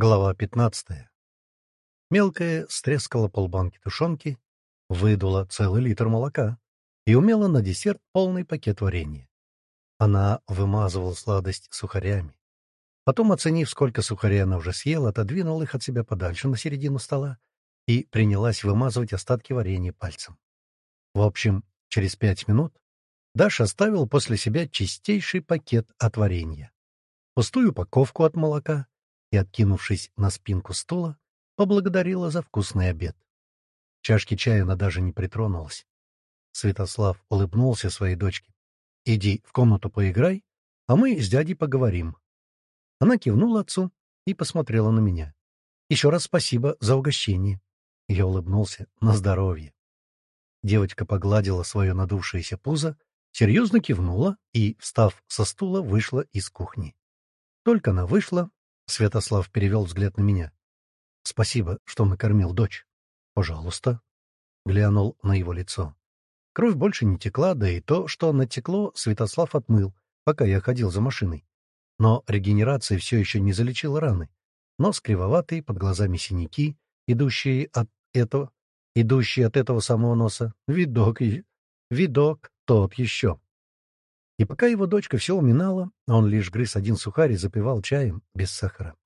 Глава 15. Мелкая стрескала полбанки тушенки, выдула целый литр молока и умела на десерт полный пакет варенья. Она вымазывала сладость сухарями. Потом, оценив, сколько сухарей она уже съела, отодвинула их от себя подальше на середину стола и принялась вымазывать остатки варенья пальцем. В общем, через пять минут Даша оставил после себя чистейший пакет от варенья, пустую упаковку от молока и, откинувшись на спинку стула, поблагодарила за вкусный обед. Чашки чая она даже не притронулась. Святослав улыбнулся своей дочке. «Иди в комнату поиграй, а мы с дядей поговорим». Она кивнула отцу и посмотрела на меня. «Еще раз спасибо за угощение». Я улыбнулся. «На здоровье». Девочка погладила свое надувшееся пузо, серьезно кивнула и, встав со стула, вышла из кухни. Только она вышла, Святослав перевел взгляд на меня. «Спасибо, что накормил дочь». «Пожалуйста». Глянул на его лицо. Кровь больше не текла, да и то, что натекло, Святослав отмыл, пока я ходил за машиной. Но регенерация все еще не залечила раны. Нос кривоватый, под глазами синяки, идущие от этого, идущие от этого самого носа. Видок, видок тот еще. И пока его дочка все уминала, он лишь грыз один сухарь и запивал чаем без сахара.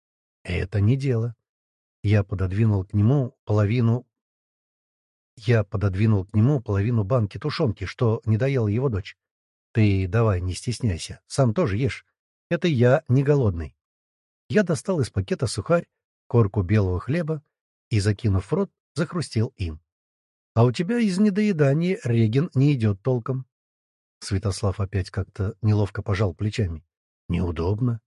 Это не дело. Я пододвинул к нему половину... Я пододвинул к нему половину банки тушенки, что не доела его дочь. Ты давай, не стесняйся, сам тоже ешь. Это я не голодный. Я достал из пакета сухарь, корку белого хлеба и, закинув в рот, захрустел им. А у тебя из недоедания реген не идет толком. Святослав опять как-то неловко пожал плечами. Неудобно.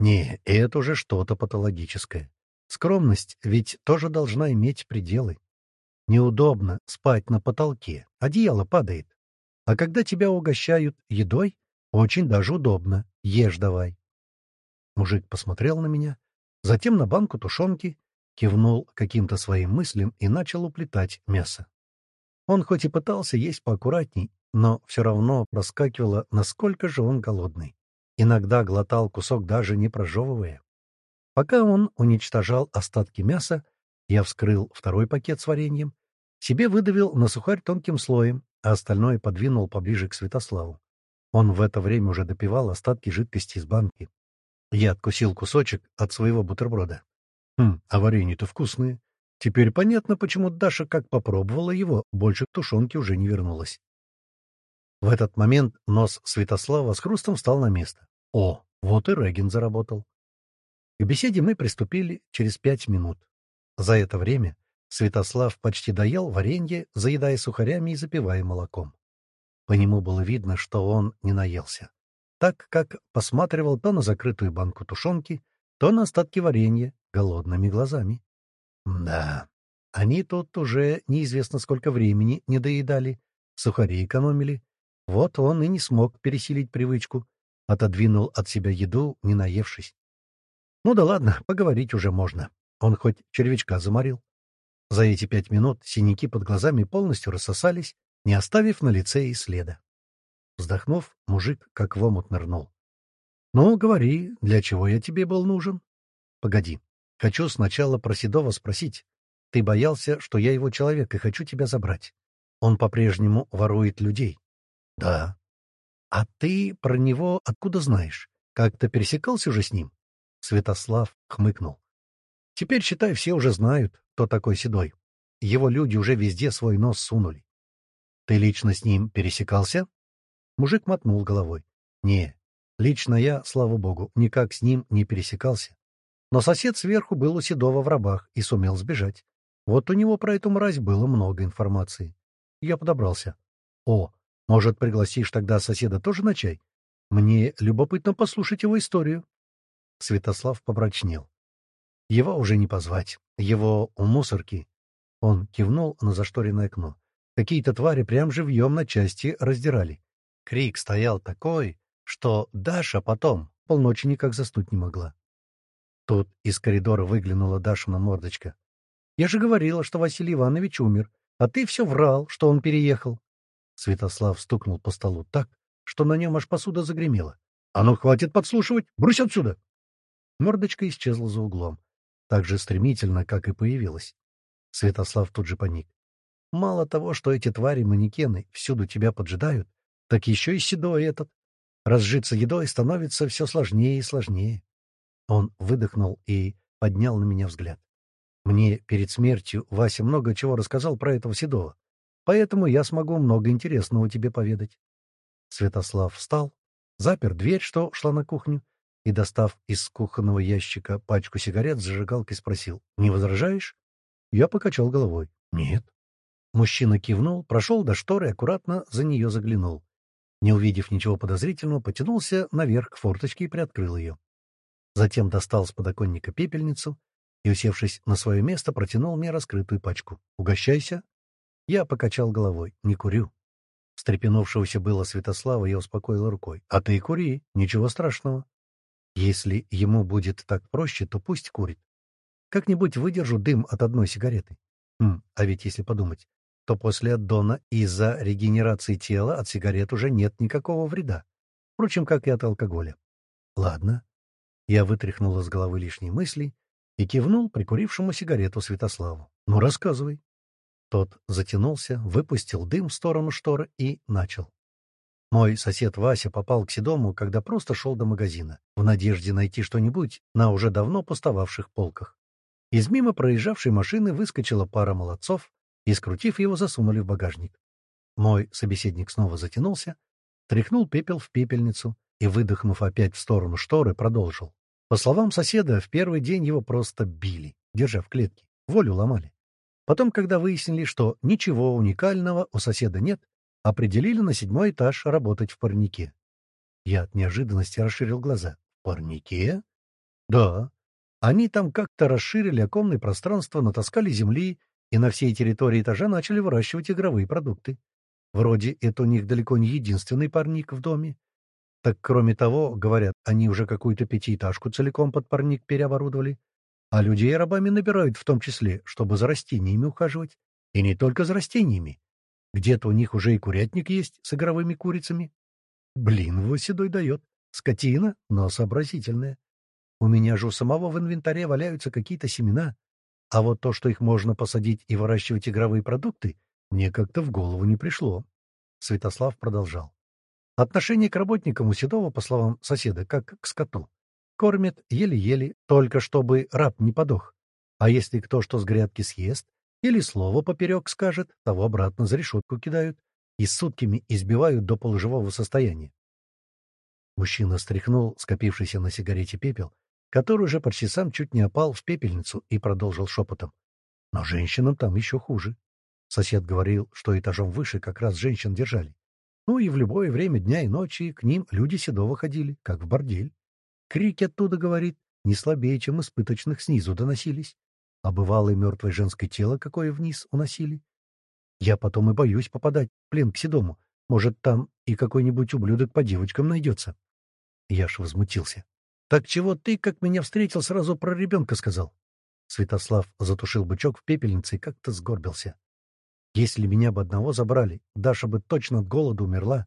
Не, это уже что-то патологическое. Скромность ведь тоже должна иметь пределы. Неудобно спать на потолке, одеяло падает. А когда тебя угощают едой, очень даже удобно. Ешь давай. Мужик посмотрел на меня, затем на банку тушенки, кивнул каким-то своим мыслям и начал уплетать мясо. Он хоть и пытался есть поаккуратней, но все равно проскакивало, насколько же он голодный. Иногда глотал кусок даже не прожевывая. Пока он уничтожал остатки мяса, я вскрыл второй пакет с вареньем, себе выдавил на сухарь тонким слоем, а остальное подвинул поближе к Святославу. Он в это время уже допивал остатки жидкости из банки. Я откусил кусочек от своего бутерброда. Хм, а варенье-то вкусные. Теперь понятно, почему Даша, как попробовала его, больше к тушенке уже не вернулась. В этот момент нос Святослава с хрустом встал на место. О, вот и Регин заработал. К беседе мы приступили через пять минут. За это время Святослав почти доел варенье, заедая сухарями и запивая молоком. По нему было видно, что он не наелся, так как посматривал то на закрытую банку тушенки, то на остатки варенья голодными глазами. Да, они тут уже неизвестно сколько времени не доедали, сухари экономили, вот он и не смог пересилить привычку, отодвинул от себя еду, не наевшись. Ну да ладно, поговорить уже можно. Он хоть червячка заморил. За эти пять минут синяки под глазами полностью рассосались, не оставив на лице и следа. Вздохнув, мужик как в омут нырнул. — Ну, говори, для чего я тебе был нужен? — Погоди, хочу сначала про Седова спросить. Ты боялся, что я его человек и хочу тебя забрать. Он по-прежнему ворует людей. Да. А ты про него откуда знаешь? Как-то пересекался уже с ним? Святослав хмыкнул. Теперь, считай, все уже знают, кто такой Седой. Его люди уже везде свой нос сунули. Ты лично с ним пересекался? Мужик мотнул головой. Не, лично я, слава богу, никак с ним не пересекался. Но сосед сверху был у Седова в рабах и сумел сбежать. Вот у него про эту мразь было много информации. Я подобрался. О, может, пригласишь тогда соседа тоже на чай? Мне любопытно послушать его историю. Святослав побрачнел. Его уже не позвать. Его у мусорки. Он кивнул на зашторенное окно. Какие-то твари прям живьем на части раздирали. Крик стоял такой, что Даша потом полночи никак заснуть не могла. Тут из коридора выглянула Дашина мордочка. «Я же говорила, что Василий Иванович умер, а ты все врал, что он переехал. Святослав стукнул по столу так, что на нем аж посуда загремела. — А ну, хватит подслушивать! Брысь отсюда! Мордочка исчезла за углом. Так же стремительно, как и появилась. Святослав тут же паник. Мало того, что эти твари-манекены всюду тебя поджидают, так еще и седой этот. Разжиться едой становится все сложнее и сложнее. Он выдохнул и поднял на меня взгляд. Мне перед смертью Вася много чего рассказал про этого седого, поэтому я смогу много интересного тебе поведать. Святослав встал, запер дверь, что шла на кухню, и, достав из кухонного ящика пачку сигарет с зажигалкой, спросил, «Не возражаешь?» Я покачал головой. «Нет». Мужчина кивнул, прошел до шторы и аккуратно за нее заглянул. Не увидев ничего подозрительного, потянулся наверх к форточке и приоткрыл ее. Затем достал с подоконника пепельницу и, усевшись на свое место, протянул мне раскрытую пачку. «Угощайся». Я покачал головой. «Не курю». Встрепенувшегося было Святослава я успокоил рукой. «А ты кури, ничего страшного. Если ему будет так проще, то пусть курит. Как-нибудь выдержу дым от одной сигареты. Хм, а ведь если подумать, то после отдона из-за регенерации тела от сигарет уже нет никакого вреда. Впрочем, как и от алкоголя. Ладно. Я вытряхнул из головы лишние мысли и кивнул прикурившему сигарету Святославу. «Ну, рассказывай». Тот затянулся, выпустил дым в сторону шторы и начал. Мой сосед Вася попал к Седому, когда просто шел до магазина, в надежде найти что-нибудь на уже давно пустовавших полках. Из мимо проезжавшей машины выскочила пара молодцов и, скрутив его, засунули в багажник. Мой собеседник снова затянулся, тряхнул пепел в пепельницу и, выдохнув опять в сторону шторы, продолжил. По словам соседа, в первый день его просто били, держа в клетке, волю ломали. Потом, когда выяснили, что ничего уникального у соседа нет, определили на седьмой этаж работать в парнике. Я от неожиданности расширил глаза. «В парнике?» «Да. Они там как-то расширили оконное пространство, натаскали земли и на всей территории этажа начали выращивать игровые продукты. Вроде это у них далеко не единственный парник в доме. Так, кроме того, говорят, они уже какую-то пятиэтажку целиком под парник переоборудовали. А людей рабами набирают в том числе, чтобы за растениями ухаживать. И не только за растениями. Где-то у них уже и курятник есть с игровыми курицами. Блин, его седой дает. Скотина, но сообразительная. У меня же у самого в инвентаре валяются какие-то семена. А вот то, что их можно посадить и выращивать игровые продукты, мне как-то в голову не пришло. Святослав продолжал. Отношение к работникам у Седова, по словам соседа, как к скоту. Кормят еле-еле, только чтобы раб не подох. А если кто что с грядки съест, или слово поперек скажет, того обратно за решетку кидают и сутками избивают до полуживого состояния. Мужчина стряхнул скопившийся на сигарете пепел, который уже почти сам чуть не опал в пепельницу и продолжил шепотом. Но женщинам там еще хуже. Сосед говорил, что этажом выше как раз женщин держали. Ну и в любое время дня и ночи к ним люди седого ходили, как в бордель. Крики оттуда, говорит, не слабее, чем испыточных снизу доносились а бывалое мертвое женское тело какое вниз уносили. Я потом и боюсь попадать в плен к Седому. Может, там и какой-нибудь ублюдок по девочкам найдется. Я ж возмутился. «Так чего ты, как меня встретил, сразу про ребенка сказал?» Святослав затушил бычок в пепельнице и как-то сгорбился. «Если меня бы одного забрали, Даша бы точно от голода умерла.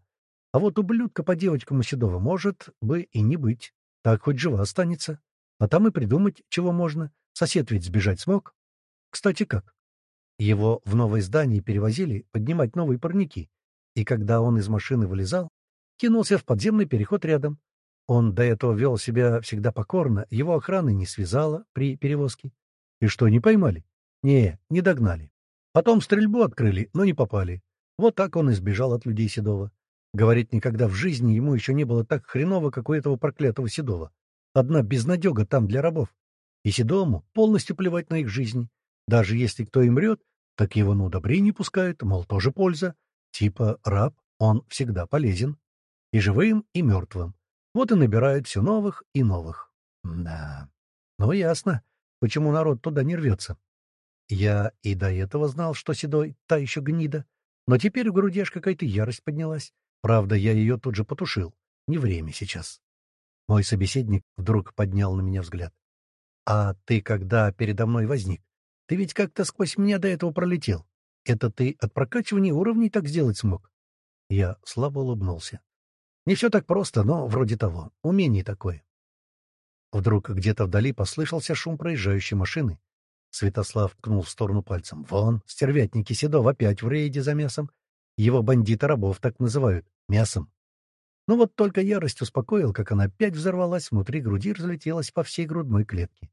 А вот ублюдка по девочкам у Седова может бы и не быть. Так хоть жива останется. А там и придумать, чего можно. Сосед ведь сбежать смог. Кстати, как? Его в новое здание перевозили поднимать новые парники, и когда он из машины вылезал, кинулся в подземный переход рядом. Он до этого вел себя всегда покорно, его охраны не связала при перевозке. И что, не поймали? Не, не догнали. Потом стрельбу открыли, но не попали. Вот так он избежал от людей Седова. Говорит, никогда в жизни ему еще не было так хреново, как у этого проклятого Седова. Одна безнадега там для рабов. И Седому полностью плевать на их жизни. Даже если кто и мрет, так его на удобрение пускают, мол, тоже польза. Типа раб, он всегда полезен. И живым, и мертвым. Вот и набирают все новых и новых. Да. Ну, ясно, почему народ туда не рвется. Я и до этого знал, что Седой — та еще гнида. Но теперь в груди аж какая-то ярость поднялась. Правда, я ее тут же потушил. Не время сейчас. Мой собеседник вдруг поднял на меня взгляд. «А ты когда передо мной возник? Ты ведь как-то сквозь меня до этого пролетел. Это ты от прокачивания уровней так сделать смог?» Я слабо улыбнулся. «Не все так просто, но вроде того. Умение такое». Вдруг где-то вдали послышался шум проезжающей машины. Святослав ткнул в сторону пальцем. «Вон, стервятники Седов опять в рейде за мясом. Его бандиты-рабов так называют. Мясом». Ну вот только ярость успокоил, как она опять взорвалась, внутри груди разлетелась по всей грудной клетке.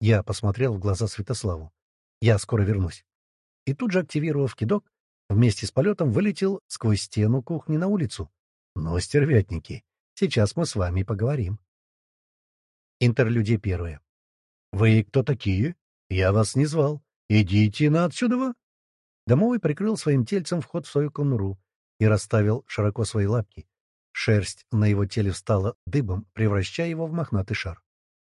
Я посмотрел в глаза Святославу. «Я скоро вернусь». И тут же, активировав кидок, вместе с полетом вылетел сквозь стену кухни на улицу. «Ну, стервятники, сейчас мы с вами поговорим». Интерлюдия первая. «Вы кто такие? Я вас не звал. Идите на отсюда!» Домовой прикрыл своим тельцем вход в свою конуру и расставил широко свои лапки. Шерсть на его теле встала дыбом, превращая его в мохнатый шар.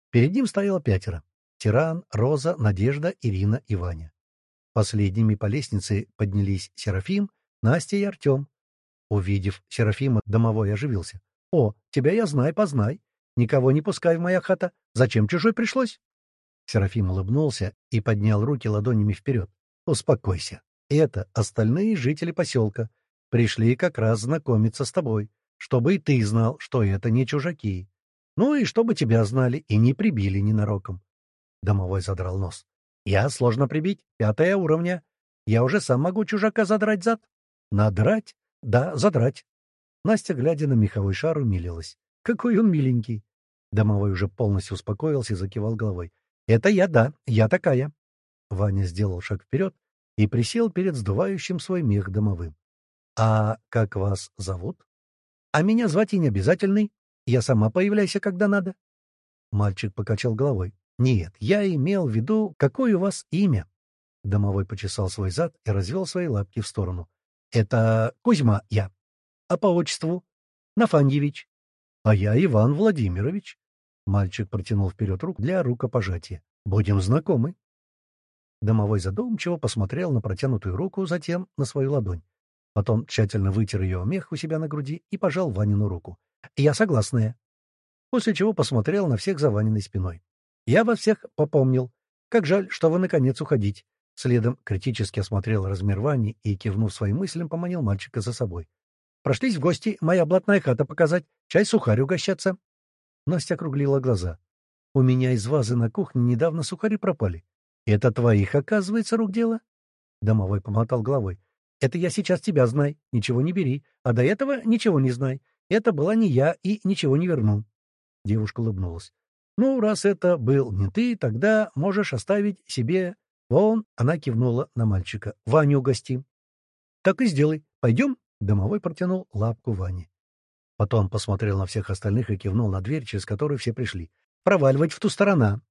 Перед ним стояло пятеро. Тиран, Роза, Надежда, Ирина и Ваня. Последними по лестнице поднялись Серафим, Настя и Артем. Увидев Серафима, домовой оживился. — О, тебя я знаю, познай. Никого не пускай в моя хата. Зачем чужой пришлось? Серафим улыбнулся и поднял руки ладонями вперед. — Успокойся. Это остальные жители поселка. Пришли как раз знакомиться с тобой, чтобы и ты знал, что это не чужаки. Ну и чтобы тебя знали и не прибили ненароком. Домовой задрал нос. Я сложно прибить, пятая уровня. Я уже сам могу чужака задрать зад. Надрать? Да, задрать. Настя, глядя на меховой шар, умилилась. Какой он миленький. Домовой уже полностью успокоился и закивал головой. «Это я, да, я такая». Ваня сделал шаг вперед и присел перед сдувающим свой мех домовым. «А как вас зовут?» «А меня звать и не обязательный. Я сама появляюсь, когда надо». Мальчик покачал головой. «Нет, я имел в виду, какое у вас имя?» Домовой почесал свой зад и развел свои лапки в сторону. «Это Кузьма я. А по отчеству?» «Нафаньевич». «А я Иван Владимирович». Мальчик протянул вперед руку для рукопожатия. «Будем знакомы». Домовой задумчиво посмотрел на протянутую руку, затем на свою ладонь. Потом тщательно вытер ее мех у себя на груди и пожал Ванину руку. «Я согласная». После чего посмотрел на всех за Ваниной спиной. «Я вас всех попомнил. Как жаль, что вы, наконец, уходить». Следом критически осмотрел размер Вани и, кивнув своим мыслям, поманил мальчика за собой. «Прошлись в гости, моя блатная хата показать, чай-сухарь угощаться». Настя округлила глаза. «У меня из вазы на кухне недавно сухари пропали. Это твоих, оказывается, рук дело?» Домовой помотал головой. «Это я сейчас тебя знай, ничего не бери, а до этого ничего не знай. Это была не я и ничего не верну». Девушка улыбнулась. «Ну, раз это был не ты, тогда можешь оставить себе...» Вон, она кивнула на мальчика. «Ваню угости». «Так и сделай. Пойдем?» Домовой протянул лапку Ване. Потом посмотрел на всех остальных и кивнул на дверь, через которую все пришли. «Проваливать в ту сторону.